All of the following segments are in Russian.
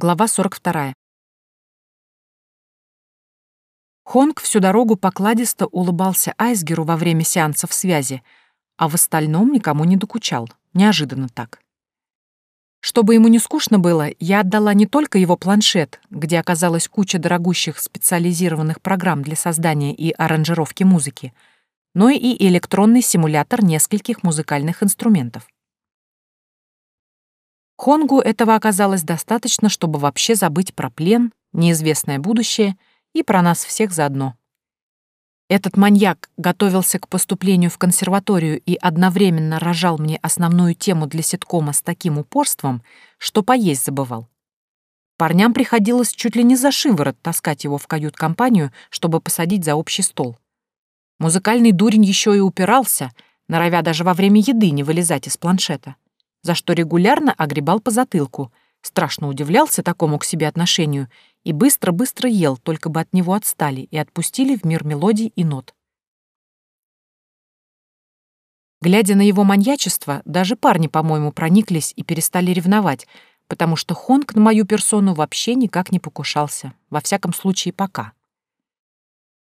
Глава 42. Хонг всю дорогу покладисто улыбался Айсгеру во время сеансов связи, а в остальном никому не докучал. Неожиданно так. Чтобы ему не скучно было, я отдала не только его планшет, где оказалась куча дорогущих специализированных программ для создания и аранжировки музыки, но и электронный симулятор нескольких музыкальных инструментов. Хонгу этого оказалось достаточно, чтобы вообще забыть про плен, неизвестное будущее и про нас всех заодно. Этот маньяк готовился к поступлению в консерваторию и одновременно рожал мне основную тему для ситкома с таким упорством, что поесть забывал. Парням приходилось чуть ли не за шиворот таскать его в кают-компанию, чтобы посадить за общий стол. Музыкальный дурень еще и упирался, норовя даже во время еды не вылезать из планшета за что регулярно огребал по затылку, страшно удивлялся такому к себе отношению и быстро-быстро ел, только бы от него отстали и отпустили в мир мелодий и нот. Глядя на его маньячество, даже парни, по-моему, прониклись и перестали ревновать, потому что Хонг на мою персону вообще никак не покушался, во всяком случае пока.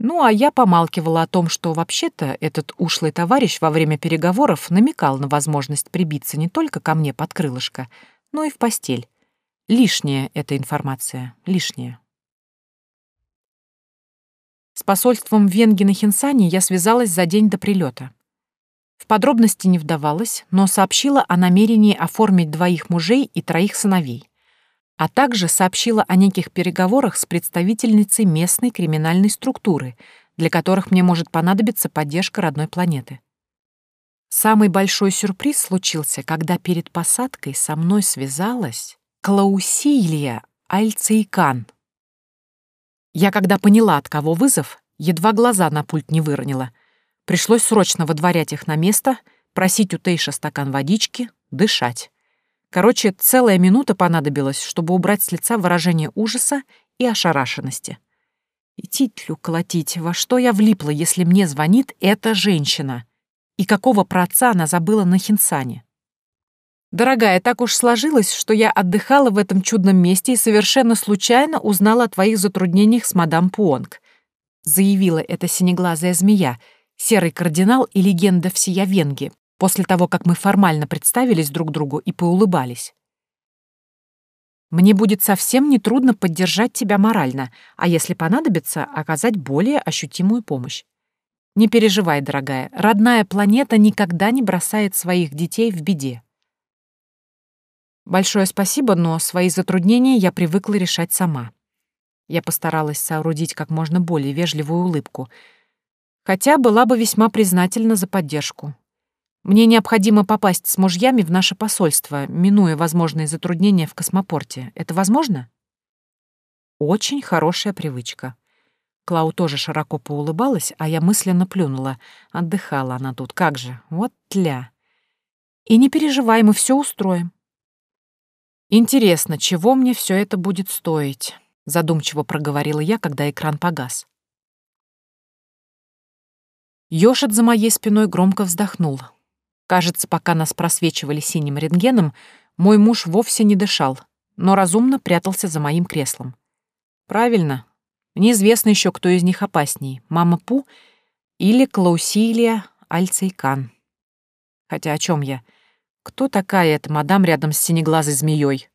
Ну, а я помалкивала о том, что вообще-то этот ушлый товарищ во время переговоров намекал на возможность прибиться не только ко мне под крылышко, но и в постель. Лишняя эта информация, лишняя. С посольством Венги на Хинсане я связалась за день до прилета. В подробности не вдавалась, но сообщила о намерении оформить двоих мужей и троих сыновей а также сообщила о неких переговорах с представительницей местной криминальной структуры, для которых мне может понадобиться поддержка родной планеты. Самый большой сюрприз случился, когда перед посадкой со мной связалась Клаусилия Альцейкан. Я, когда поняла, от кого вызов, едва глаза на пульт не выронила. Пришлось срочно выдворять их на место, просить у Тейша стакан водички, дышать. Короче, целая минута понадобилась, чтобы убрать с лица выражение ужаса и ошарашенности. И титлю колотить, во что я влипла, если мне звонит эта женщина? И какого про отца она забыла на Хинсане? Дорогая, так уж сложилось, что я отдыхала в этом чудном месте и совершенно случайно узнала о твоих затруднениях с мадам Пуонг. Заявила эта синеглазая змея, серый кардинал и легенда всея Венги, после того, как мы формально представились друг другу и поулыбались. Мне будет совсем нетрудно поддержать тебя морально, а если понадобится, оказать более ощутимую помощь. Не переживай, дорогая, родная планета никогда не бросает своих детей в беде. Большое спасибо, но свои затруднения я привыкла решать сама. Я постаралась соорудить как можно более вежливую улыбку, хотя была бы весьма признательна за поддержку. Мне необходимо попасть с мужьями в наше посольство, минуя возможные затруднения в космопорте. Это возможно? Очень хорошая привычка. Клау тоже широко поулыбалась, а я мысленно плюнула. Отдыхала она тут, как же, вот тля. И не переживай, мы все устроим. Интересно, чего мне все это будет стоить? Задумчиво проговорила я, когда экран погас. Ёшит за моей спиной громко вздохнул. Кажется, пока нас просвечивали синим рентгеном, мой муж вовсе не дышал, но разумно прятался за моим креслом. Правильно. Неизвестно еще, кто из них опасней, мама Пу или Клаусилия Альцейкан. Хотя о чем я? Кто такая эта мадам рядом с синеглазой змеей?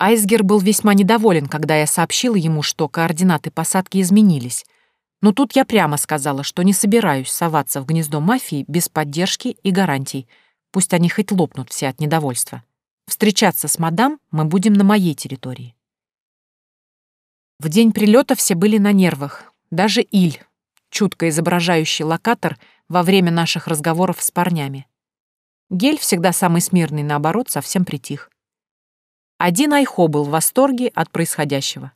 Айсгер был весьма недоволен, когда я сообщила ему, что координаты посадки изменились — но тут я прямо сказала, что не собираюсь соваться в гнездо мафии без поддержки и гарантий. Пусть они хоть лопнут все от недовольства. Встречаться с мадам мы будем на моей территории. В день прилета все были на нервах. Даже Иль, чутко изображающий локатор во время наших разговоров с парнями. Гель, всегда самый смирный, наоборот, совсем притих. Один Айхо был в восторге от происходящего.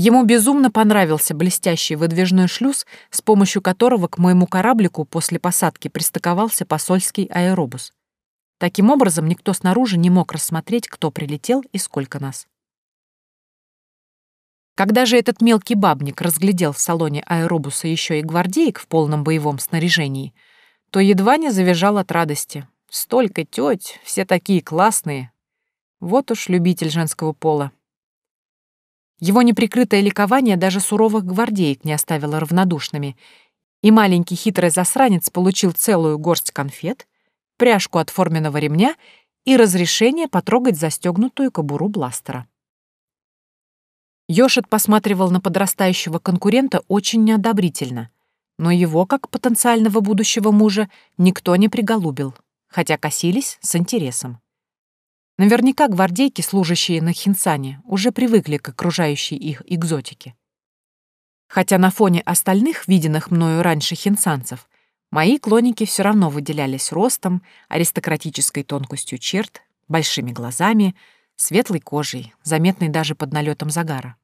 Ему безумно понравился блестящий выдвижной шлюз, с помощью которого к моему кораблику после посадки пристыковался посольский аэробус. Таким образом, никто снаружи не мог рассмотреть, кто прилетел и сколько нас. Когда же этот мелкий бабник разглядел в салоне аэробуса еще и гвардеек в полном боевом снаряжении, то едва не завизжал от радости. Столько теть, все такие классные. Вот уж любитель женского пола. Его неприкрытое ликование даже суровых гвардеек не оставило равнодушными, и маленький хитрый засранец получил целую горсть конфет, пряжку от форменного ремня и разрешение потрогать застегнутую кобуру бластера. Йошит посматривал на подрастающего конкурента очень неодобрительно, но его, как потенциального будущего мужа, никто не приголубил, хотя косились с интересом. Наверняка гвардейки, служащие на Хинсане, уже привыкли к окружающей их экзотике. Хотя на фоне остальных, виденных мною раньше хинсанцев, мои клоники все равно выделялись ростом, аристократической тонкостью черт, большими глазами, светлой кожей, заметной даже под налетом загара.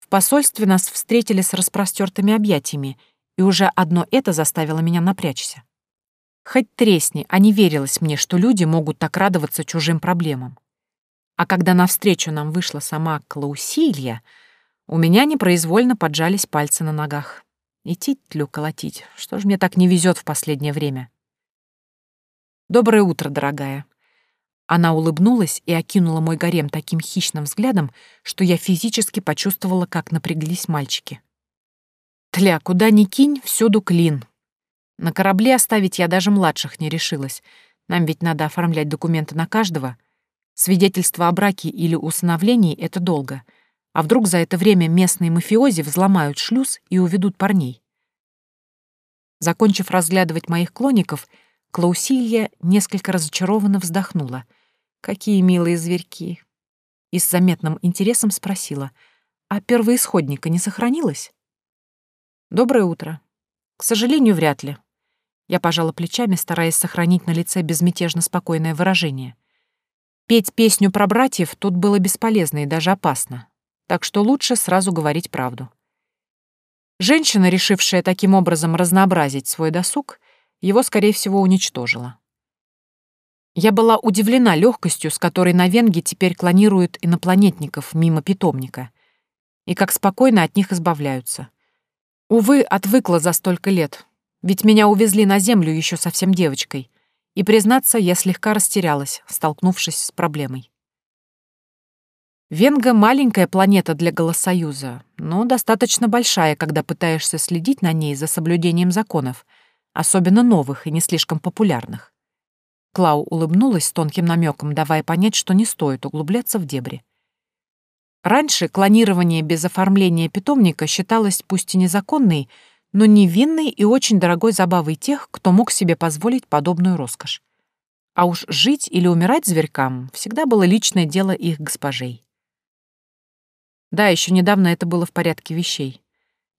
В посольстве нас встретили с распростертыми объятиями, и уже одно это заставило меня напрячься. Хоть тресни, а не верилось мне, что люди могут так радоваться чужим проблемам. А когда навстречу нам вышла сама Клаусилья, у меня непроизвольно поджались пальцы на ногах. Идти тлю колотить. Что ж мне так не везет в последнее время? Доброе утро, дорогая. Она улыбнулась и окинула мой гарем таким хищным взглядом, что я физически почувствовала, как напряглись мальчики. Тля, куда ни кинь, всюду клин, на корабле оставить я даже младших не решилась. Нам ведь надо оформлять документы на каждого. Свидетельство о браке или усыновлении — это долго. А вдруг за это время местные мафиози взломают шлюз и уведут парней? Закончив разглядывать моих клоников, Клаусилья несколько разочарованно вздохнула. «Какие милые зверьки!» И с заметным интересом спросила, «А первоисходника не сохранилось?» «Доброе утро. К сожалению, вряд ли. Я пожала плечами, стараясь сохранить на лице безмятежно спокойное выражение. Петь песню про братьев тут было бесполезно и даже опасно, так что лучше сразу говорить правду. Женщина, решившая таким образом разнообразить свой досуг, его, скорее всего, уничтожила. Я была удивлена легкостью, с которой на Венге теперь клонируют инопланетников мимо питомника, и как спокойно от них избавляются. Увы, отвыкла за столько лет, ведь меня увезли на Землю еще совсем девочкой. И, признаться, я слегка растерялась, столкнувшись с проблемой. Венга — маленькая планета для Голосоюза, но достаточно большая, когда пытаешься следить на ней за соблюдением законов, особенно новых и не слишком популярных. Клау улыбнулась с тонким намеком, давая понять, что не стоит углубляться в дебри. Раньше клонирование без оформления питомника считалось пусть и незаконной, но невинной и очень дорогой забавой тех, кто мог себе позволить подобную роскошь. А уж жить или умирать зверькам всегда было личное дело их госпожей. Да, еще недавно это было в порядке вещей.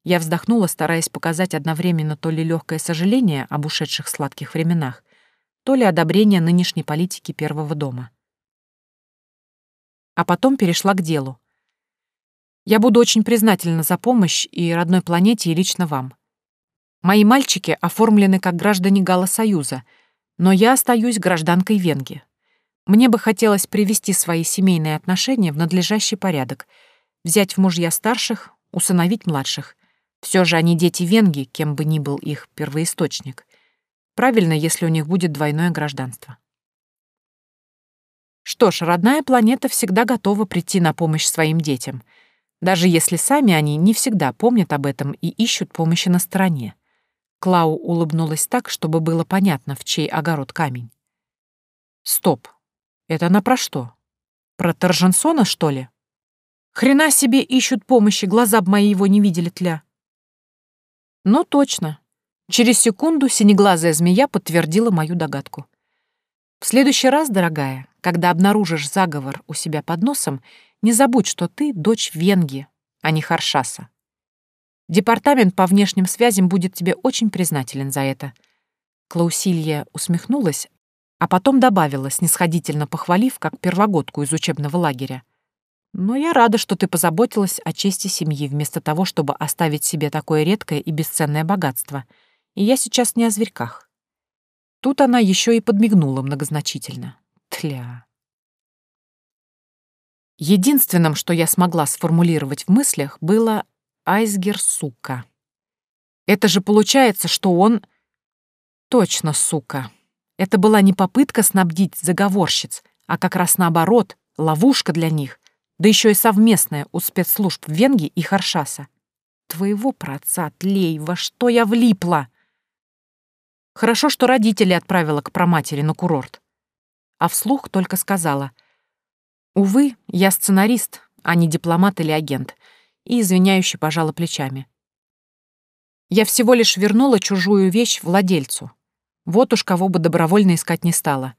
Я вздохнула, стараясь показать одновременно то ли легкое сожаление об ушедших сладких временах, то ли одобрение нынешней политики Первого дома. А потом перешла к делу. Я буду очень признательна за помощь и родной планете, и лично вам. Мои мальчики оформлены как граждане Гала-Союза, но я остаюсь гражданкой Венги. Мне бы хотелось привести свои семейные отношения в надлежащий порядок, взять в мужья старших, усыновить младших. Все же они дети Венги, кем бы ни был их первоисточник. Правильно, если у них будет двойное гражданство. Что ж, родная планета всегда готова прийти на помощь своим детям, даже если сами они не всегда помнят об этом и ищут помощи на стороне. Клау улыбнулась так, чтобы было понятно, в чей огород камень. Стоп. Это она про что? Про Торженсона, что ли? Хрена себе ищут помощи, глаза б мои его не видели тля. Ну, точно. Через секунду синеглазая змея подтвердила мою догадку. В следующий раз, дорогая, когда обнаружишь заговор у себя под носом, не забудь, что ты дочь Венги, а не Харшаса. Департамент по внешним связям будет тебе очень признателен за это». Клаусилья усмехнулась, а потом добавила, снисходительно похвалив, как первогодку из учебного лагеря. «Но я рада, что ты позаботилась о чести семьи, вместо того, чтобы оставить себе такое редкое и бесценное богатство. И я сейчас не о зверьках». Тут она еще и подмигнула многозначительно. Тля. Единственным, что я смогла сформулировать в мыслях, было Айсгер, сука. Это же получается, что он... Точно, сука. Это была не попытка снабдить заговорщиц, а как раз наоборот, ловушка для них, да еще и совместная у спецслужб Венги и Харшаса. Твоего праотца, тлей, во что я влипла? Хорошо, что родители отправила к проматери на курорт. А вслух только сказала. Увы, я сценарист, а не дипломат или агент, и извиняюще пожала плечами. Я всего лишь вернула чужую вещь владельцу. Вот уж кого бы добровольно искать не стала.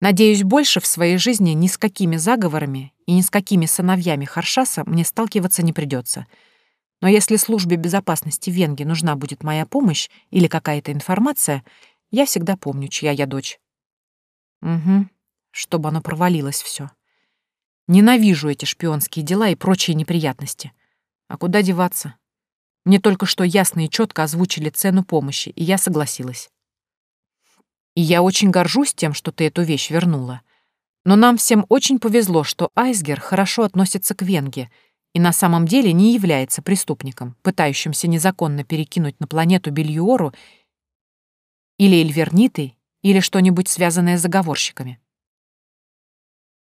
Надеюсь, больше в своей жизни ни с какими заговорами и ни с какими сыновьями Харшаса мне сталкиваться не придется. Но если службе безопасности Венги нужна будет моя помощь или какая-то информация, я всегда помню, чья я дочь. Угу, чтобы оно провалилось все. Ненавижу эти шпионские дела и прочие неприятности. А куда деваться? Мне только что ясно и четко озвучили цену помощи, и я согласилась. И я очень горжусь тем, что ты эту вещь вернула. Но нам всем очень повезло, что Айсгер хорошо относится к Венге и на самом деле не является преступником, пытающимся незаконно перекинуть на планету Бельюору или Эльверниты, или что-нибудь связанное с заговорщиками.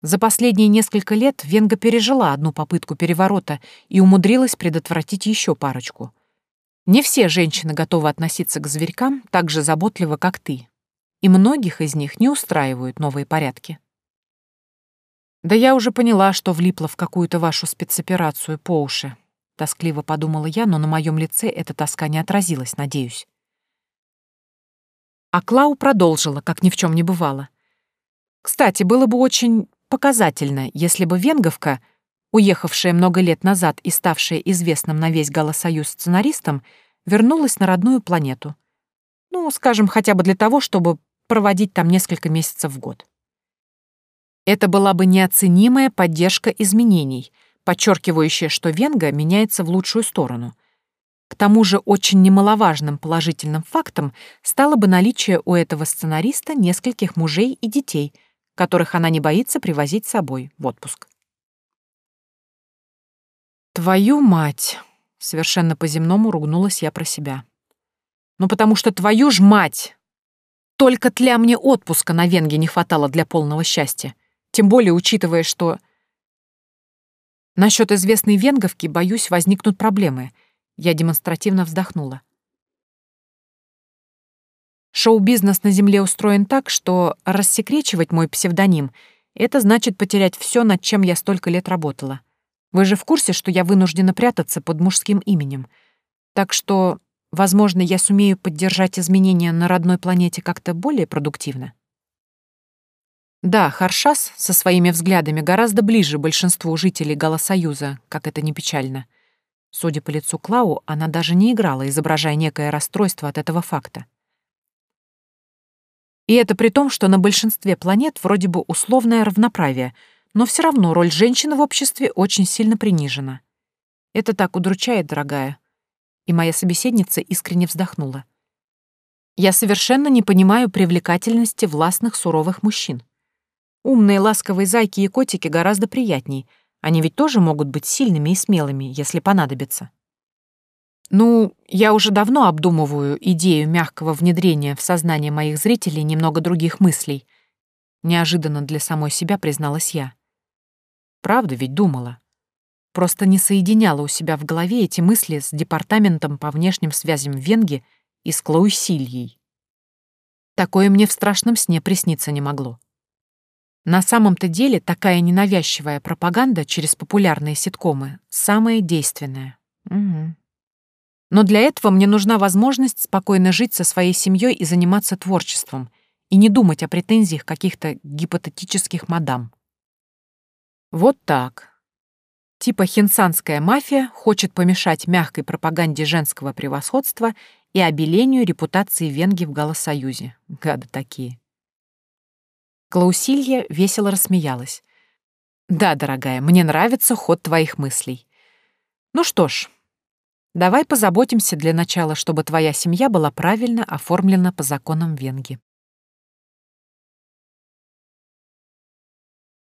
За последние несколько лет Венга пережила одну попытку переворота и умудрилась предотвратить еще парочку. Не все женщины готовы относиться к зверькам так же заботливо, как ты. И многих из них не устраивают новые порядки. «Да я уже поняла, что влипла в какую-то вашу спецоперацию по уши», — тоскливо подумала я, но на моем лице эта тоска не отразилась, надеюсь. А Клау продолжила, как ни в чем не бывало. «Кстати, было бы очень показательно, если бы Венговка, уехавшая много лет назад и ставшая известным на весь Голосоюз сценаристом, вернулась на родную планету. Ну, скажем, хотя бы для того, чтобы проводить там несколько месяцев в год. Это была бы неоценимая поддержка изменений, подчеркивающая, что Венга меняется в лучшую сторону. К тому же очень немаловажным положительным фактом стало бы наличие у этого сценариста нескольких мужей и детей — которых она не боится привозить с собой в отпуск. «Твою мать!» — совершенно по-земному ругнулась я про себя. «Ну потому что твою ж мать! Только тля мне отпуска на Венге не хватало для полного счастья, тем более учитывая, что...» Насчет известной венговки, боюсь, возникнут проблемы. Я демонстративно вздохнула. Шоу-бизнес на Земле устроен так, что рассекречивать мой псевдоним — это значит потерять все, над чем я столько лет работала. Вы же в курсе, что я вынуждена прятаться под мужским именем. Так что, возможно, я сумею поддержать изменения на родной планете как-то более продуктивно. Да, Харшас со своими взглядами гораздо ближе большинству жителей Голосоюза, как это не печально. Судя по лицу Клау, она даже не играла, изображая некое расстройство от этого факта. И это при том, что на большинстве планет вроде бы условное равноправие, но все равно роль женщины в обществе очень сильно принижена. Это так удручает, дорогая. И моя собеседница искренне вздохнула. Я совершенно не понимаю привлекательности властных суровых мужчин. Умные ласковые зайки и котики гораздо приятней. Они ведь тоже могут быть сильными и смелыми, если понадобится. Ну, я уже давно обдумываю идею мягкого внедрения в сознание моих зрителей немного других мыслей. Неожиданно для самой себя призналась я. Правда ведь думала. Просто не соединяла у себя в голове эти мысли с департаментом по внешним связям Венги и с Клаусильей. Такое мне в страшном сне присниться не могло. На самом-то деле такая ненавязчивая пропаганда через популярные ситкомы самая действенная. Угу. Но для этого мне нужна возможность спокойно жить со своей семьей и заниматься творчеством, и не думать о претензиях каких-то гипотетических мадам. Вот так. Типа хинсанская мафия хочет помешать мягкой пропаганде женского превосходства и обелению репутации Венги в Голосоюзе. Гады такие. Клаусилья весело рассмеялась. «Да, дорогая, мне нравится ход твоих мыслей. Ну что ж, Давай позаботимся для начала, чтобы твоя семья была правильно оформлена по законам Венги.